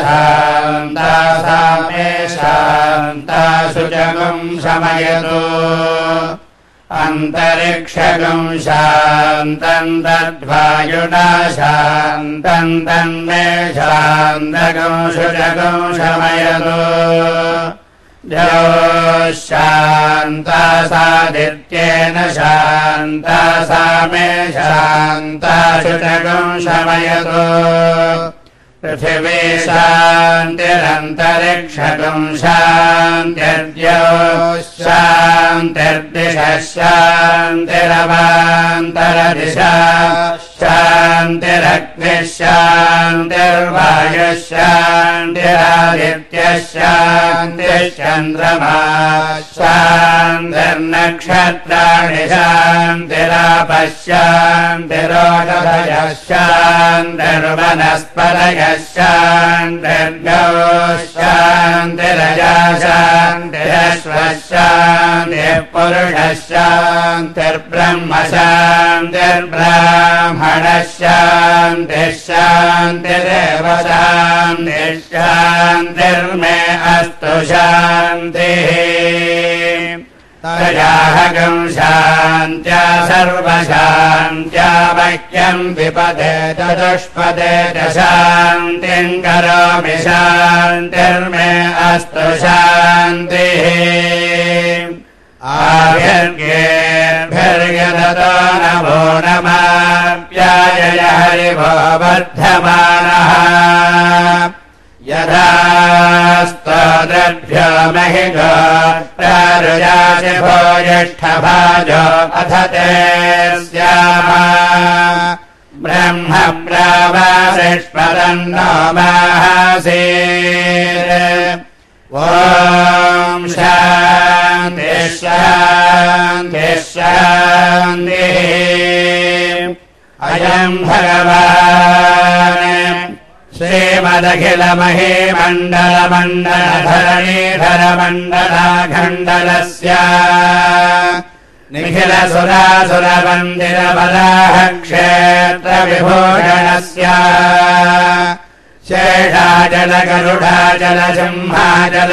शान्ता सा मे शान्ता शुचगम् शमयतु। अन्तरिक्षगम् शान्तम् तद्वायुना शान्तम् तन्मे शान्तगम् शुचगम् शमयतु शान्ता सादित्येन शान्ता सा मे शान्ता शमयतु पृथिवी शान्तिरन्तरिक्षगम् शान्त्यर्द्यो शान्तिर्दिशः शान्तिरवान्तरदिशा शान्तिरग्निः शान्तिर्वायुः शान्तिरादित्यः शान्तिश्चन्द्रमा शान्तिर्नक्षत्राणि शान्तिरापः शान्तिरोगभयः शान्तिर्वनस्पतयः शान्तिर्गौ शान्तिरजा शान्तिरश्वशान्तिः पुरुषः शान्तिर्ब्रह्म शान्तिर्ब्राह्मणः शान्तिः शान्तिरेव शान्तिः शान्तिर्मे अस्तु शान्तिः तयाहगम् शान्त्या सर्वशान्त्या वह्यम् विपदे चतुष्पदे च शान्तिम् करोमि शान्तिर्मे अस्तु शान्तिः। आभ्यर्गेभ्यर्गदतो नमो नमाप्याय हरिभो वर्धमानः यदा स्तोद्रभ्यो महि ज्येष्ठभाजो अथ ते स्यामा ब्रह्म प्रावासिष्पदन्नो माहासि ॐ शान्ति शान्तिः अयम् भगवान् श्रीमदखिलमहे मण्डलमण्डलधरणीधरमण्डलाखण्डलस्य निखिलसुरासुरमन्दिरबलाः क्षेत्रविभूषणस्य शेषाचलगरुडाचलसिंहाचल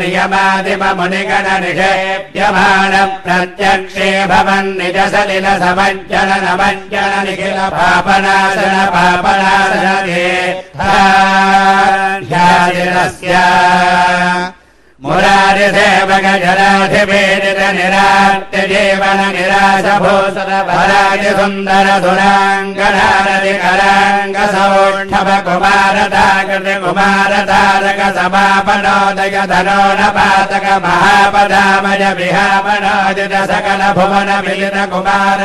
नियमादिममुनिगण निषेप्यमाण प्रत्यक्षे भवन् निज सलिल समज्जन नमज्जन निखिल पापनाशन पापनाशन ध्यादिरस्य मुरारिसेवक जलाधिवेदित निरात्य जीवन निराशभूसर भराजि सुन्दर सुराङ्गणारति कराङ्ग सौष्ठव कुमारताकृति कुमारतारक समापनोदय धनो न पातक महापदामय विहापनोदित सकल भुवन मिलित कुमार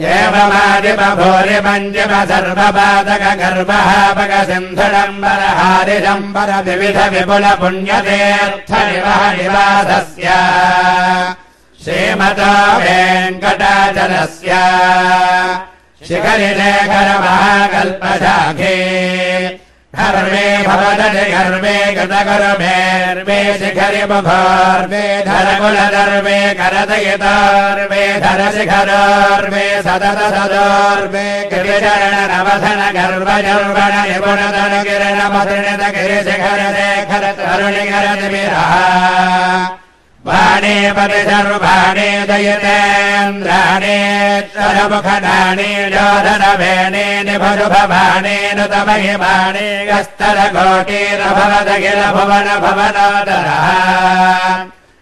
कलिकङ्कट कलुषोद्भर जनपादक विनिपादक रुचिनाटक कलहाटक कलशाकृत कमलारत शुभभज्जन जल सज्जन भर भरित निज दुरित हतिनिरत जनरत निरर्कल पेपेयमान सलिल सम्भृत विसङ्कट कटाहतेऽर्थ विभोगितस्य एवमादिपभूरि पञ्चम सर्वपादक गर्भहापक सिन्धुडम्बरहारिशम्बर विविध श्रीमतो वेङ्कटाचलस्य। शिखरिशेखर धर्मे भवदति गर्वे गतगुरुभेर्वे शिखरि मुखोर्वे धरकुलदर्वे करदयितोर्वे धर शिखरोर्वे सदत सदोर्वे गिरिचरण नवधन गर्वजर्वण मदृणत गिरिशिखर शेखर तरुणिकर विरः बाणे परिसर्वाणे दयतेन्द्राणे तरमुखदाणे जोधनभेणे निभरुभवाणे नुतमहिमाणे गस्तरकोटिरभवदखिल भुवन भवनोदरः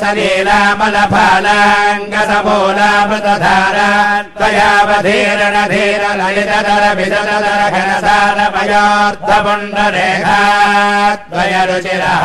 सलीलामलफालाङ्गसमूलामृतधारा त्वयावधीरण धीरललितधर विदधर घनसारमयोर्धपुण्डरेखा त्वयरुचिरः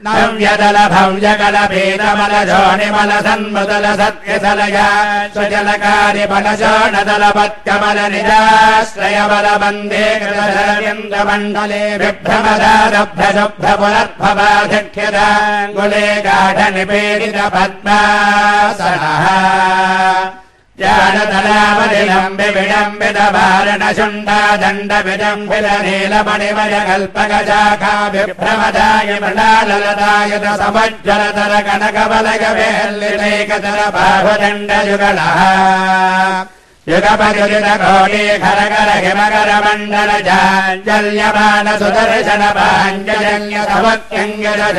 परिपिञ्जर कनकाम्बर ललितादर ललितोदर रदालम्भजम्भर पवनस्तम्भ गम्भीरपदम्भस्तम्भन समजम्भवान पेपरार्युगल तदारम्भ पृथुल कदले बबुल पदहरण जङ्घाल जङ्घायुगणः नव्यदल भव्यकल पीतमल जोणिमल सन्मुदल सत्यसलया स्वजलकारि बल शोणदल पत्कमल निजाश्रय विडम्बित वारण शुण्डा दण्ड विजम्बित नीलमणिमय कल्पकशाखा विभ्रमदाय मृणाललदायुध समज्जलतर कनकबलग वेल्लिनैकतर बाहुदण्ड युगलः युगपयुरित कोटि खरकर हिमकर मण्डल जाञ्जल्यमान सुदर्शन पाञ्जन्य समत्यङ्गज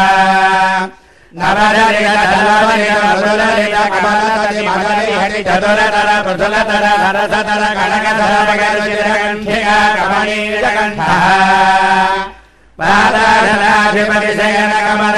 चतुरतर पृथुलतर हरसतर कनकधर मगरुचिरकण्ठिका कमणीयकण्ठः पादाधनाधिपतिशयन कमल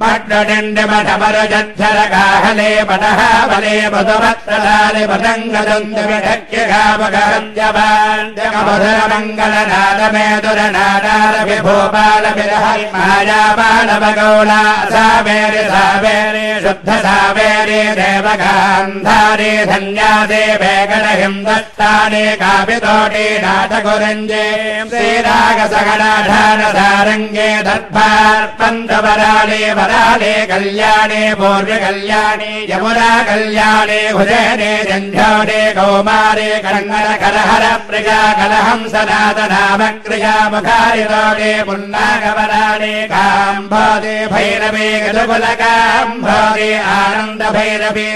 मड्डडिण्डिमठमरुजद्धरगाहले पटः बले मधुमत्तदानि पतङ्गदन्तुविढक्यगापगहत्यभाण्ड्यमधुरमङ्गलनादमेधुरनादारभिभोपालभिरहमायापालवगौला सावेरि शुद्ध सावेरि देवगान्धारे धन्या देवे गणहिन्दस्ताने काव्यतोटे नाटकुरञ्जे श्रीरागसगणाधारसारङ्गे दर्भार्पन्दवराणे दर्भार्पन्तवराले वराले कल्याणे यमुना कल्याणे भुजने जञ्झाने कौमारे कङ्गल कलहर प्रिया कलहं सनातनामक्रिया मुखारितोटे पुन्नागवराणे काम्भोदे भैरवे गजकुलकाम्भोदे आनन्द भैरवे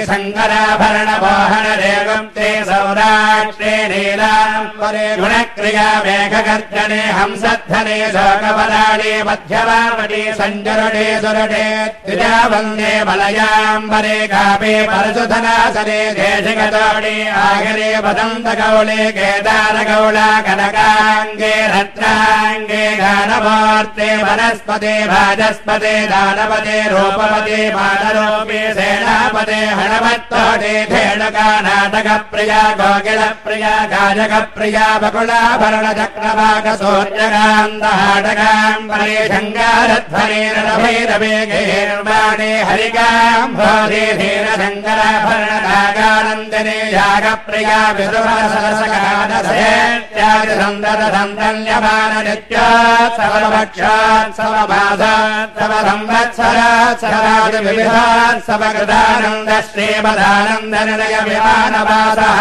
रेगुप्ते सौराष्ट्रे नीलाम्बरे गुणक्रिया मेघगर्जने हंसद्धने शोकवराणे मध्यवामणे सञ्जरणे सुरणे द्विजावन्दे बलयाम्बरे कापे परशुधनासने देशिगतोणे आगरे वदन्तकौले केदारगौला कनकाङ्गे रत्नाङ्गे गानमूर्ते वनस्पते भाजस्पते दानपते रूपपते बालरूपे सेनापते हनुमते हणमत्तोडेधेणुका नाटकप्रिया गोकिलप्रिया गाजकप्रिया बकुलाभरणचक्रवाकसूर्यकान्तहाटकाम्बरेशङ्गारध्वनिरभैरवेगैर्वाणे हरिकाम्भोदेधेरशङ्कराभरणनागानन्दने यागप्रिया विदुभसरसकादसेत्यादिसन्दरसन्दन्यमाननित्यात् सवभक्षात् सवबाधात् सव संवत्सरात् सवादिविधात् सवकृदान समकृतानन्द श्रीमदानन्द निलय विमानवासः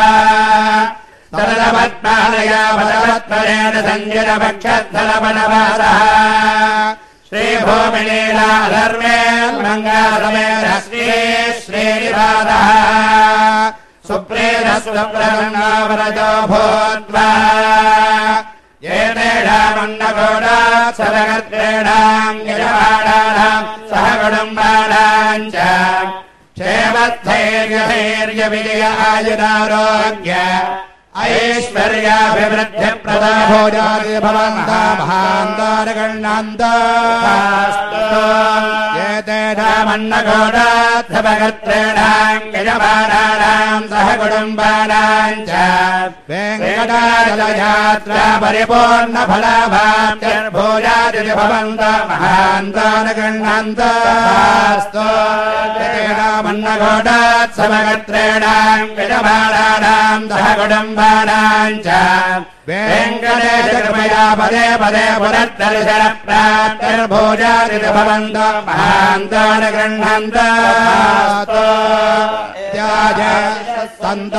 सरलपद्मालया बलवत्परेण सञ्जन भक्षद्धलवनवासः श्रीभूमिलीला धर्मे मङ्गासमेन श्री श्रीनिवासः सुप्रेदस्वप्रसन्नावरजो भूत्वा येतेषामन्नगोडात्सवगत्रेणाम् यजमानानाम् सह कुटुम्बानाम् च क्षेमस्थैर्यधैर्यविजय ऐश्वर्याभिवृद्धिप्रदाभोजादि भवन्ता महान्तारगण्णान्तास्तु ये तेषामन्नकोटार्थपकर्तॄणाम् सह कुटुम्बानाम् च वेङ्कटाचलयात्रा परिपूर्णफलाभाभोजादि भवन्ता महान्तारगण्णान्तास्तु तेषामन्नकोटात् समकर्तॄणाम् यजमानानाम् सह कुटुम्बा कुटुम्बानाम् च। वेङ्कटेशकृपया पदे पदे पुनर्दर्शन प्राप्तिर्भोजादि भवन्त महान्तान् गृह्णन्त त्याज सन्त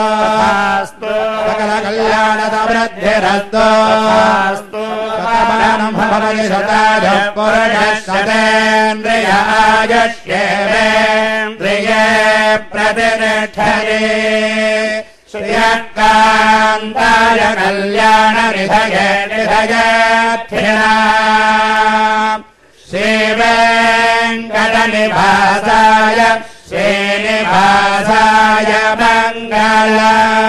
सकल कल्याणदवृद्धिरस्तो भवति शताज पुरुषशतेन्द्रियायश्येन्द्रिये प्रतिष्ठये श्रियकान्ताय कल्याणनिधये निधयथिणा श्रीवेङ्कटनिभासाय श्रीनिभासाय मङ्गला